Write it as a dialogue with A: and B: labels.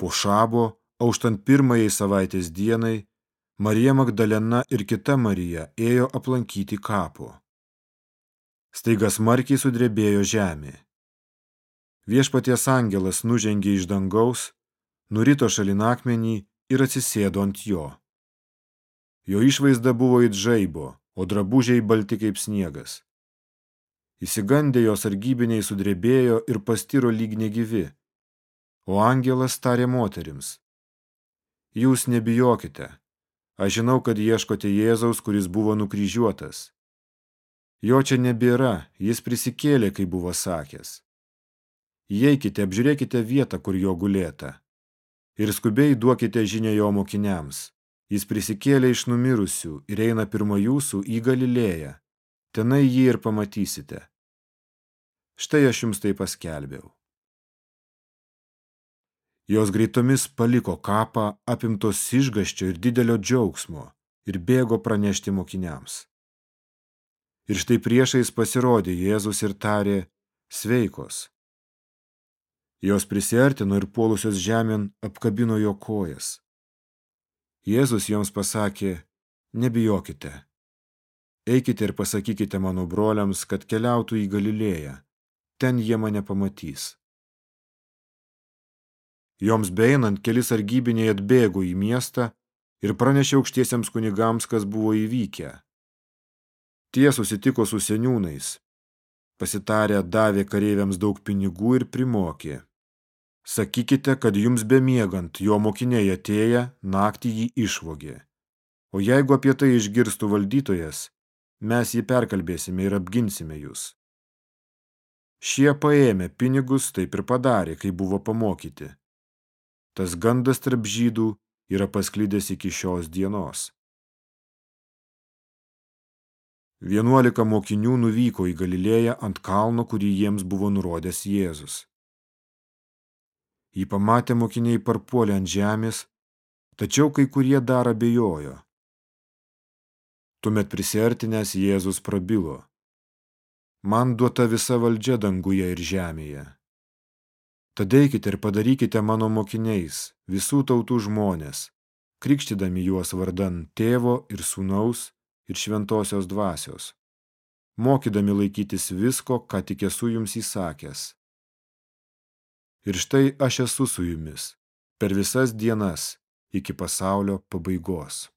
A: Po šabo, auštant pirmajai savaitės dienai, Marija Magdalena ir kita Marija ėjo aplankyti kapo. Staiga smarkiai sudrebėjo žemė. Viešpaties angelas nužengė iš dangaus, nurito šalin akmenį ir atsisėdo ant jo. Jo išvaizda buvo it žaibo, o drabužiai balti kaip sniegas. Įsigandė jos argybiniai sudrebėjo ir pastiro lyg negyvi. O angelas tarė moterims. Jūs nebijokite. Aš žinau, kad ieškote Jėzaus, kuris buvo nukryžiuotas. Jo čia nebėra, jis prisikėlė, kai buvo sakęs. Įeikite, apžiūrėkite vietą, kur jo gulėta. Ir skubiai duokite žinę jo mokiniams. Jis prisikėlė iš numirusių ir eina pirmo jūsų į Galilėją. Tenai jį ir pamatysite. Štai aš jums tai paskelbiau. Jos greitomis paliko kapą, apimtos išgaščio ir didelio džiaugsmo, ir bėgo pranešti mokiniams. Ir štai priešais pasirodė Jėzus ir tarė, sveikos. Jos prisiartino ir puolusios žemėn apkabino jo kojas. Jėzus joms pasakė, nebijokite. Eikite ir pasakykite mano broliams, kad keliautų į Galilėją. Ten jie mane pamatys. Joms beeinant kelis argybiniai atbėgo į miestą ir pranešė aukštiesiems kunigams, kas buvo įvykę. Tie susitiko su seniūnais. Pasitarę davė kareiviams daug pinigų ir primokė. Sakykite, kad jums bemiegant jo mokiniai atėję, naktį jį išvogė. O jeigu apie tai išgirstų valdytojas, mes jį perkalbėsime ir apginsime jūs. Šie paėmė pinigus, taip ir padarė, kai buvo pamokyti. Tas gandas tarp žydų yra pasklydęs iki šios dienos. Vienuolika mokinių nuvyko į Galilėją ant kalno, kurį jiems buvo nurodęs Jėzus. Jį pamatė mokiniai parpuolę ant žemės, tačiau kai kurie dar abejojo. Tuomet prisiartinęs Jėzus prabilo. Man duota visa valdžia danguje ir žemėje. Tad eikite ir padarykite mano mokiniais visų tautų žmonės, krikštydami juos vardan tėvo ir sūnaus ir šventosios dvasios, mokydami laikytis visko, ką tik esu jums įsakęs. Ir štai aš esu su jumis per visas dienas iki pasaulio pabaigos.